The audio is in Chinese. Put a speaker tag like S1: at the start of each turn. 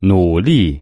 S1: 努力